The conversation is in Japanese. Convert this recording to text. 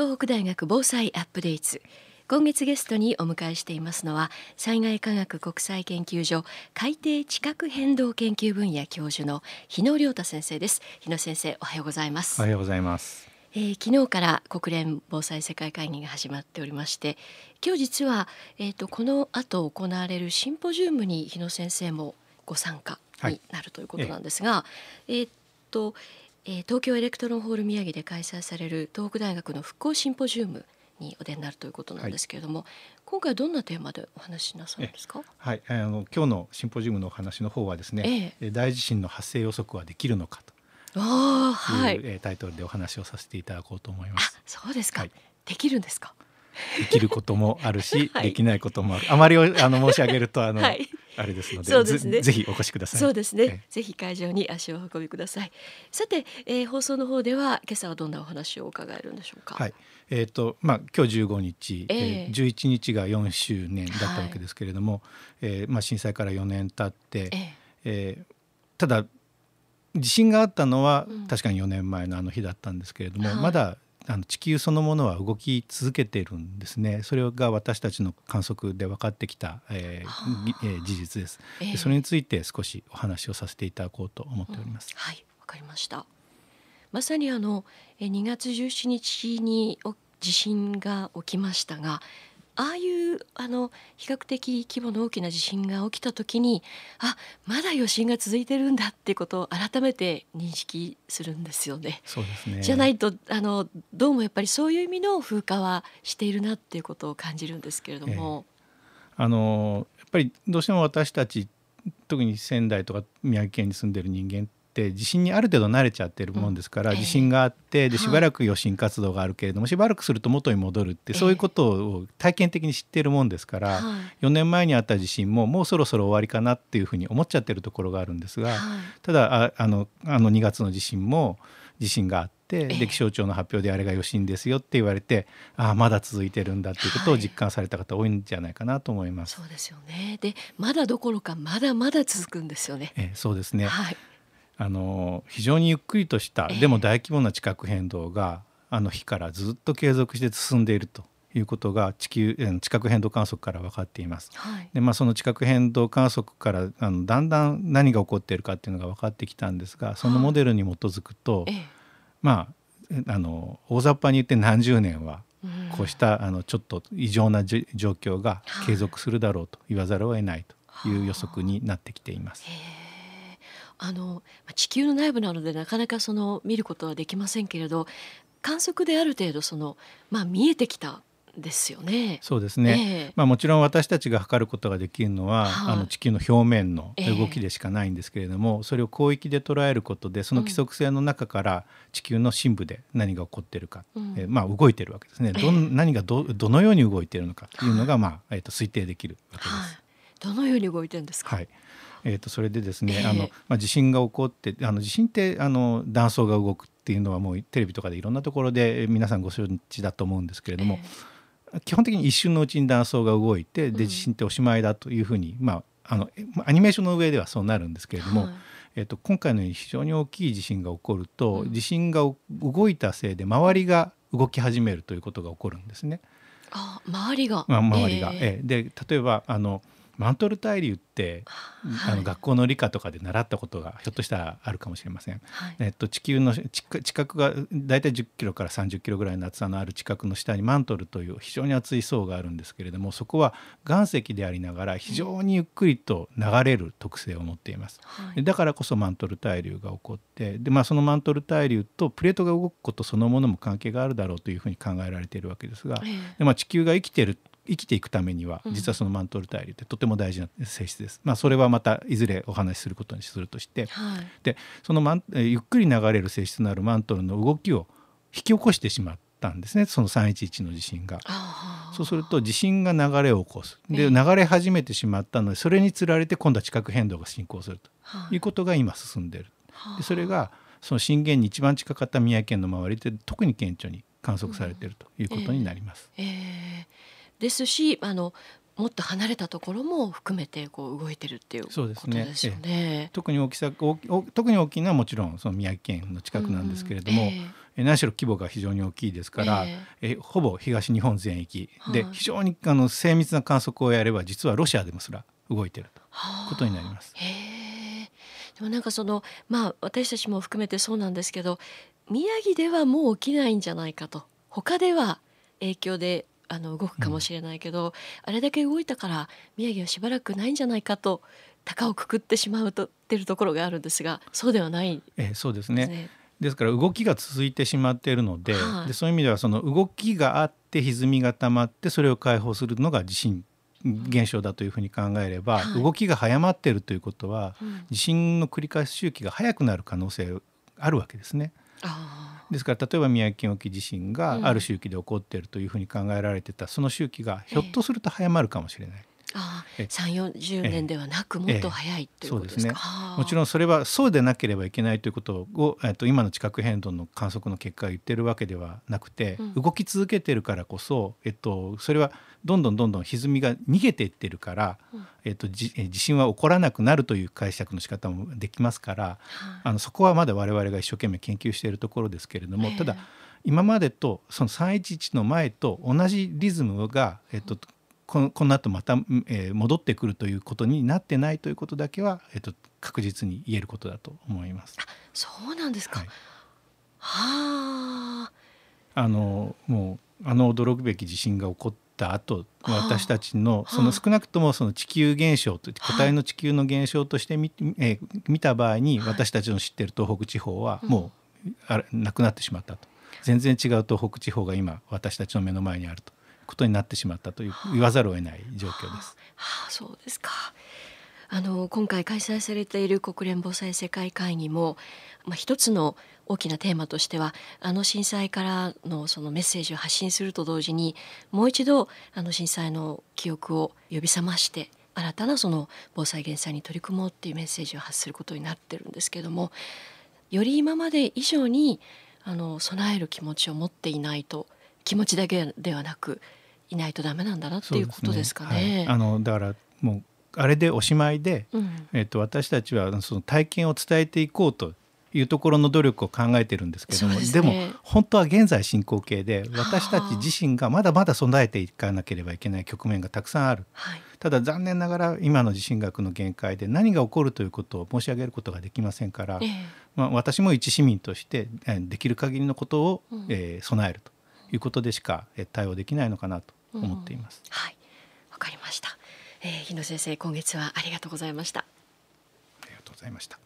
東北大学防災アップデート。今月ゲストにお迎えしていますのは災害科学国際研究所海底地殻変動研究分野教授の日野亮太先生です。日野先生おはようございます。おはようございます。えー、昨日から国連防災世界会議が始まっておりまして今日実は、えーと、この後行われるシンポジウムに日野先生もご参加になるということなんですが、はい、えっ、ー、と、えー、東京エレクトロンホール宮城で開催される東北大学の復興シンポジウムにお出になるということなんですけれども、はい、今回どんなテーマでお話しなさるんですか？はい、あの今日のシンポジウムのお話の方はですね、ええ、大地震の発生予測はできるのかとあはい、えタイトルでお話をさせていただこうと思います。そうですか、はい、できるんですか？できることもあるし、はい、できないこともある。あまりあの申し上げるとあの、はい、あれですので、そうですね、ぜひお越しください。そうですね、はい、ぜひ会場に足を運びください。さて、えー、放送の方では今朝はどんなお話を伺えるんでしょうか？はい。えっ、ー、とまあ今日15日、えー、11日が4周年だったわけですけれども、はい、えー、まあ震災から4年経って、えー、えー、ただ地震があったのは確かに4年前のあの日だったんですけれども、うん、まだあの地球そのものは動き続けているんですね。それが私たちの観測で分かってきた、えーえー、事実です、えー、それについて少しお話をさせていただこうと思っております、うん、はいわかりました。まさにあの2月17日に地震が起きましたがああいうあの比較的規模の大きな地震が起きた時にあまだ余震が続いてるんだっていうことを改めて認識するんですよね。そうですねじゃないとあのどうもやっぱりそういう意味の風化はしているなっていうことを感じるんですけれども。えー、あのやっぱりどうしても私たち特に仙台とか宮城県に住んでる人間って地震にある程度慣れちゃってるもんですから、うん、地震があってでしばらく余震活動があるけれども、はい、しばらくすると元に戻るってそういうことを体験的に知ってるもんですから、4年前にあった地震ももうそろそろ終わりかなっていうふうに思っちゃってるところがあるんですが、はい、ただああのあの2月の地震も地震があって。で気象庁の発表であれが余震ですよって言われてああまだ続いてるんだっていうことを実感された方多いんじゃないかなと思います。はい、そうですよね。でまだどころかまだまだ続くんですよね。えそうですね、はい、あの非常にゆっくりとしたでも大規模な地殻変動があの日からずっと継続して進んでいるということが地球地殻変動観測から分かっています。はい、でまあ、その地殻変動観測からあのだんだん何が起こっているかっていうのが分かってきたんですがそのモデルに基づくと、はい、まああの大雑把に言って何十年はこうしたあのちょっと異常な状況が継続するだろうと言わざるを得ないという予測になってきています。はいあの地球の内部なのでなかなかその見ることはできませんけれど観測である程度その、まあ、見えてきたですよね。そうですね。えー、まあもちろん私たちが測ることができるのは、はあ、あの地球の表面の動きでしかないんですけれども、えー、それを広域で捉えることでその規則性の中から地球の深部で何が起こっているか、うん、えー、まあ動いているわけですね。ど、えー、何がどどのように動いているのかというのが、まあえっ、と推定できるわけです。はい、どのように動いてるんですか？はい。えー、とそれでですね、あのまあ、地震が起こってあの地震ってあの断層が動くっていうのはもうテレビとかでいろんなところで皆さんご承知だと思うんですけれども、基本的に一瞬のうちに断層が動いてで地震っておしまいだというふうに、まあ、あのアニメーションの上ではそうなるんですけれども、はい、えー、と今回のように非常に大きい地震が起こると、地震が動いたせいで周りが動き始めるということが起こるんですね。あ周りが、まあ、周りが、えー、で例えばあのマントル対流って、はい、あの学校の理科とかで習ったことがひょっとしたらあるかもしれません。はい、えっと、地球の地殻が大体10キロから30キロぐらいの厚さのある地殻の下にマントルという非常に厚い層があるんですけれどもそこは岩石でありながら非常にゆっくりと流れる特性を持っています。はい、だからこそマントル対流が起こってで、まあ、そのマントル対流とプレートが動くことそのものも関係があるだろうというふうに考えられているわけですが、でまあ、地球が生きている生きていくためには実はそのマントル対流ってとても大事な性質です。まあ、それはまたいずれお話しすることにするとして、はい、でそのマンゆっくり流れる性質のあるマントルの動きを引き起こしてしまったんですねその311の地震が。そうすると地震が流れを起こす。で流れ始めてしまったのでそれにつられて今度は地殻変動が進行すると。い。うことが今進んでいる。でそれがその震源に一番近かった宮城県の周りで特に顕著に観測されているということになります。うんえーですしあのもっと離れたところも含めてこう動いてるっていうことですよね。特に大きさ特に大きいのはもちろんその宮城県の近くなんですけれども、うん。えー、何しろ規模が非常に大きいですから、えー、えほぼ東日本全域で非常にあの精密な観測をやれば実はロシアでもすら動いてるということになります。でもなんかそのまあ私たちも含めてそうなんですけど宮城ではもう起きないんじゃないかと。他では影響であの動くかもしれないけど、うん、あれだけ動いたから宮城はしばらくないんじゃないかと高をくくってしまうとってるところがあるんですがそうではない、えそうですね。ですから動きが続いてしまっているのではでそういう意味ではその動きがあって歪みがたまってそれを解放するのが地震現象だというふうに考えれば、はい、動きが早まっているということは、うん、地震の繰り返し周期が早くなる可能性あるわけですね。ですから例えば宮城県沖地震がある周期で起こっているというふうに考えられてた、その周期がひょっとすると早まるかもしれない。ああ、3、40年ではなくもっと早いということですか、ね、もちろんそれはそうでなければいけないということを、えっと、今の地殻変動の観測の結果が言ってるわけではなくて、うん、動き続けてるからこそ、えっと、それはどんどんどんどん歪みが逃げていってるから、うん、えっと、地震は起こらなくなるという解釈の仕方もできますから、あのそこはまだ我々が一生懸命研究しているところですけれども、ただ今までとその311の前と同じリズムが、えっと、このこの後また、えー、戻ってくるということになってないということだけは、えーと、確実に言えることだと思います。そうなんですか。はい、はあ。のもうあの驚くべき地震が起こった後私たちのその少なくともその地球現象と固体の地球の現象として見,、えー、見た場合に私たちの知っている東北地方はもうあなくなってしまったと。全然違う東北地方が今私たちの目の前にあるとことになってしまったという言わざるを得ない状況です。はあ、そうですか。あの今回開催されている国連防災世界会議も、まあ、一つの大きなテーマとしてはあの震災からのそのメッセージを発信すると同時にもう一度あの震災の記憶を呼び覚まして新たなその防災減災に取り組もうっていうメッセージを発することになってるんですけどもより今まで以上にあの備える気持ちを持っていないと気持ちだけではなくいないとダメなんだなっていうことですかね。ねはい、あのだからもうあれでおしまいで、うん、えっと、私たちはその体験を伝えていこうというところの努力を考えてるんですけどもで、ね,、も本当は現在進行形で私たち自身がまだまだ備えていかなければいけない局面がたくさんある、はい、ただ残念ながら今の地震学の限界で何が起こるということを申し上げることができませんから、えー、まあ、私も一市民としてできる限りのことを、うん、えー、備えるということでしか対応できないのかなと思っています。はい、わかりました。えー、日野先生、今月はありがとうございました。ありがとうございました。